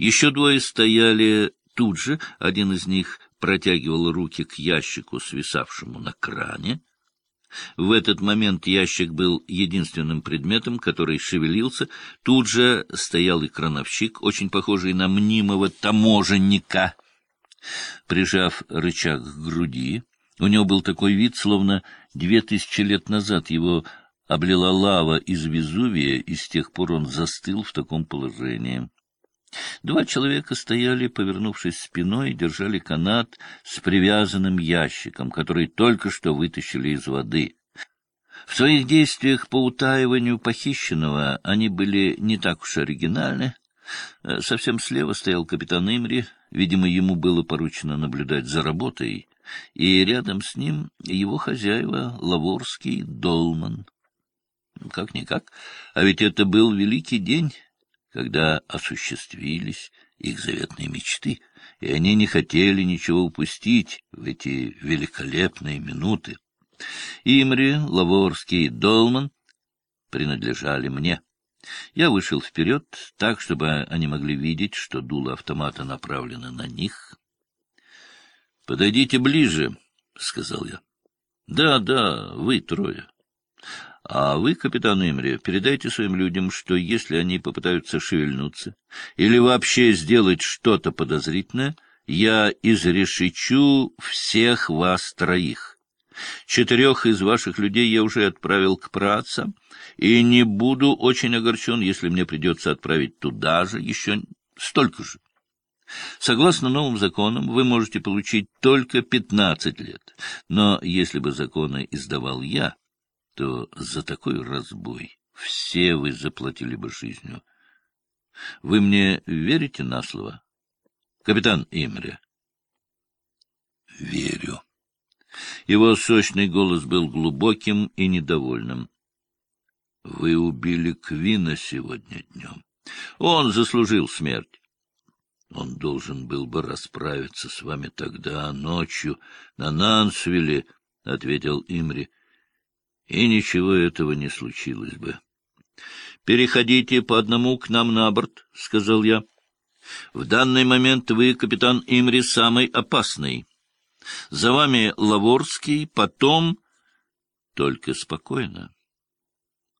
Еще двое стояли тут же, один из них протягивал руки к ящику, свисавшему на кране. В этот момент ящик был единственным предметом, который шевелился. Тут же стоял и крановщик, очень похожий на мнимого таможенника. Прижав рычаг к груди, у него был такой вид, словно две тысячи лет назад его облила лава из Везувия, и с тех пор он застыл в таком положении. Два человека стояли, повернувшись спиной, держали канат с привязанным ящиком, который только что вытащили из воды. В своих действиях по утаиванию похищенного они были не так уж оригинальны. Э, совсем слева стоял капитан Имри, видимо, ему было поручено наблюдать за работой, и рядом с ним его хозяева Лаворский Долман. Как-никак, а ведь это был великий день когда осуществились их заветные мечты, и они не хотели ничего упустить в эти великолепные минуты. Имри, Лаворский и Долман принадлежали мне. Я вышел вперед, так, чтобы они могли видеть, что дуло автомата направлено на них. — Подойдите ближе, — сказал я. — Да, да, вы трое. А вы, капитан Имри, передайте своим людям, что если они попытаются шевельнуться или вообще сделать что-то подозрительное, я изрешечу всех вас троих. Четырех из ваших людей я уже отправил к працам, и не буду очень огорчен, если мне придется отправить туда же еще столько же. Согласно новым законам, вы можете получить только пятнадцать лет, но если бы законы издавал я, то за такой разбой все вы заплатили бы жизнью. Вы мне верите на слово? Капитан Имре. Верю. Его сочный голос был глубоким и недовольным. Вы убили Квина сегодня днем. Он заслужил смерть. Он должен был бы расправиться с вами тогда, ночью, на Нансвилле, — ответил Имри и ничего этого не случилось бы. — Переходите по одному к нам на борт, — сказал я. — В данный момент вы, капитан Имри, самый опасный. За вами Лаворский, потом... Только спокойно.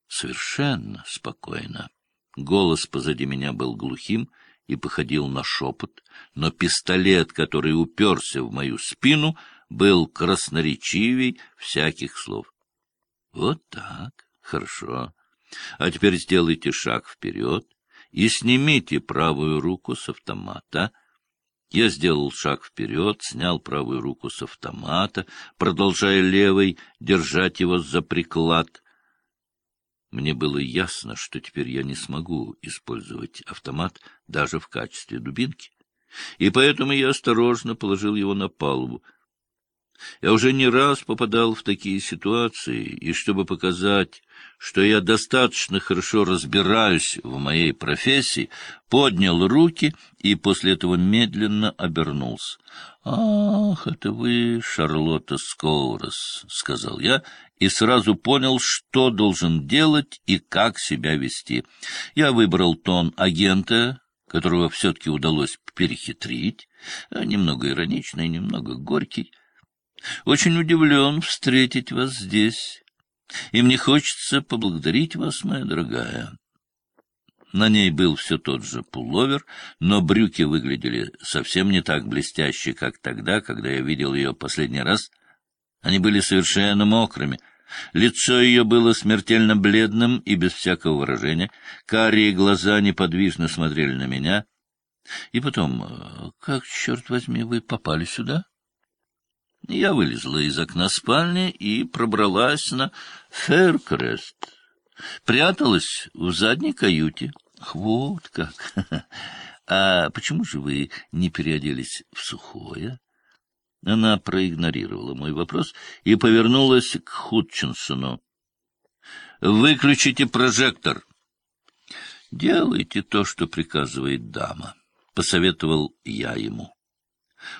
Совершенно спокойно. Голос позади меня был глухим и походил на шепот, но пистолет, который уперся в мою спину, был красноречивей всяких слов. Вот так. Хорошо. А теперь сделайте шаг вперед и снимите правую руку с автомата. Я сделал шаг вперед, снял правую руку с автомата, продолжая левой держать его за приклад. Мне было ясно, что теперь я не смогу использовать автомат даже в качестве дубинки, и поэтому я осторожно положил его на палубу. Я уже не раз попадал в такие ситуации, и чтобы показать, что я достаточно хорошо разбираюсь в моей профессии, поднял руки и после этого медленно обернулся. — Ах, это вы, Шарлотта Скоурос, — сказал я, и сразу понял, что должен делать и как себя вести. Я выбрал тон агента, которого все-таки удалось перехитрить, немного ироничный, немного горький. Очень удивлен встретить вас здесь, и мне хочется поблагодарить вас, моя дорогая. На ней был все тот же пуловер, но брюки выглядели совсем не так блестяще, как тогда, когда я видел ее последний раз. Они были совершенно мокрыми. Лицо ее было смертельно бледным и без всякого выражения. Карие глаза неподвижно смотрели на меня. И потом, как, черт возьми, вы попали сюда? Я вылезла из окна спальни и пробралась на Феркрест. Пряталась в задней каюте. Вот как! А почему же вы не переоделись в сухое? Она проигнорировала мой вопрос и повернулась к Худчинсону. «Выключите прожектор!» «Делайте то, что приказывает дама», — посоветовал я ему.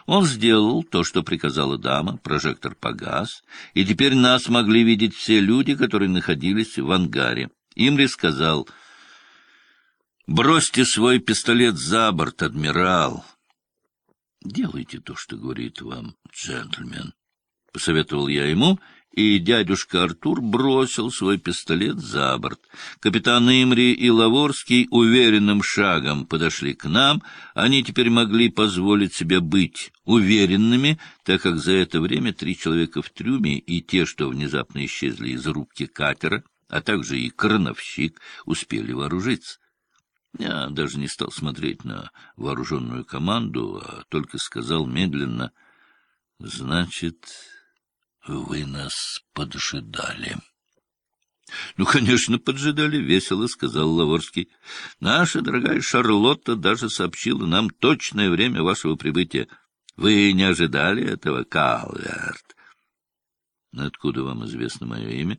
Он сделал то, что приказала дама, прожектор погас, и теперь нас могли видеть все люди, которые находились в ангаре. Имри сказал, Бросьте свой пистолет за борт, адмирал. Делайте то, что говорит вам джентльмен, — посоветовал я ему, и дядюшка Артур бросил свой пистолет за борт. Капитан Имри и Лаворский уверенным шагом подошли к нам. Они теперь могли позволить себе быть уверенными, так как за это время три человека в трюме и те, что внезапно исчезли из рубки катера, а также и крановщик, успели вооружиться. Я даже не стал смотреть на вооруженную команду, а только сказал медленно, «Значит, вы нас поджидали». «Ну, конечно, поджидали, — весело сказал Лаворский. Наша дорогая Шарлотта даже сообщила нам точное время вашего прибытия. Вы не ожидали этого, Калверт?» «Откуда вам известно мое имя?»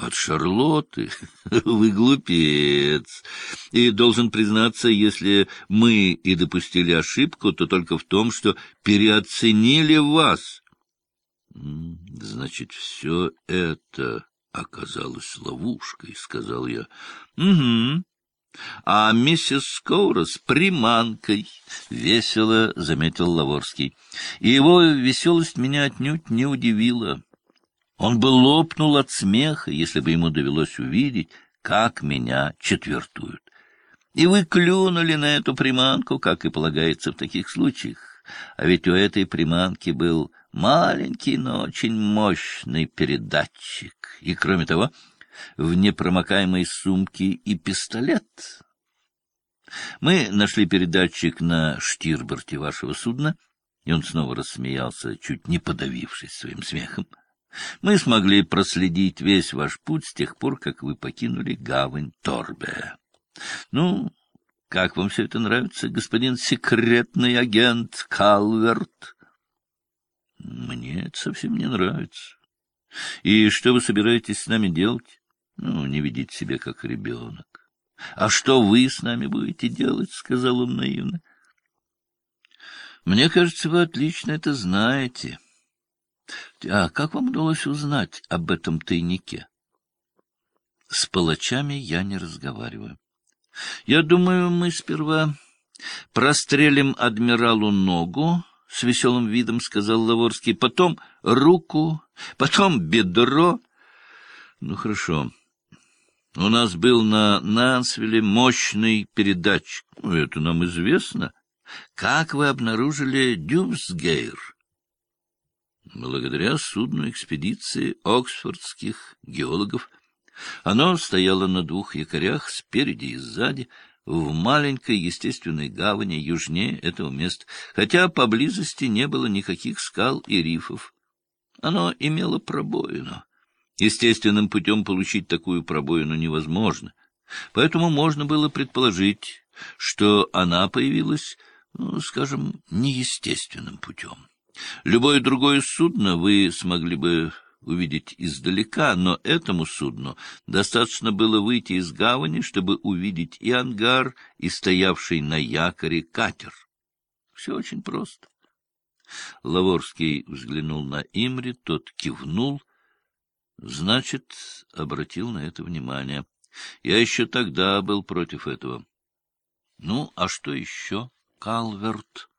От Шарлотты? Вы глупец. И должен признаться, если мы и допустили ошибку, то только в том, что переоценили вас. Значит, все это оказалось ловушкой, — сказал я. — Угу. А миссис Скоурос — приманкой, — весело заметил Лаворский. И его веселость меня отнюдь не удивила. Он бы лопнул от смеха, если бы ему довелось увидеть, как меня четвертуют. И вы клюнули на эту приманку, как и полагается в таких случаях. А ведь у этой приманки был маленький, но очень мощный передатчик. И, кроме того, в непромокаемой сумке и пистолет. Мы нашли передатчик на штирборте вашего судна, и он снова рассмеялся, чуть не подавившись своим смехом. Мы смогли проследить весь ваш путь с тех пор, как вы покинули гавань Торбе. Ну, как вам все это нравится, господин секретный агент Калверт? Мне это совсем не нравится. И что вы собираетесь с нами делать? Ну, не ведите себя как ребенок. А что вы с нами будете делать? — сказал он наивно. Мне кажется, вы отлично это знаете. — а как вам удалось узнать об этом тайнике? С палачами я не разговариваю. Я думаю, мы сперва прострелим адмиралу ногу, — с веселым видом сказал Лаворский, — потом руку, потом бедро. Ну, хорошо. У нас был на Нансвилле мощный передатчик. Ну, это нам известно. Как вы обнаружили Дюбсгейр? благодаря судну экспедиции оксфордских геологов. Оно стояло на двух якорях спереди и сзади, в маленькой естественной гавани южнее этого места, хотя поблизости не было никаких скал и рифов. Оно имело пробоину. Естественным путем получить такую пробоину невозможно, поэтому можно было предположить, что она появилась, ну, скажем, неестественным путем. Любое другое судно вы смогли бы увидеть издалека, но этому судну достаточно было выйти из гавани, чтобы увидеть и ангар, и стоявший на якоре катер. Все очень просто. Лаворский взглянул на Имри, тот кивнул. Значит, обратил на это внимание. Я еще тогда был против этого. Ну, а что еще, Калверт?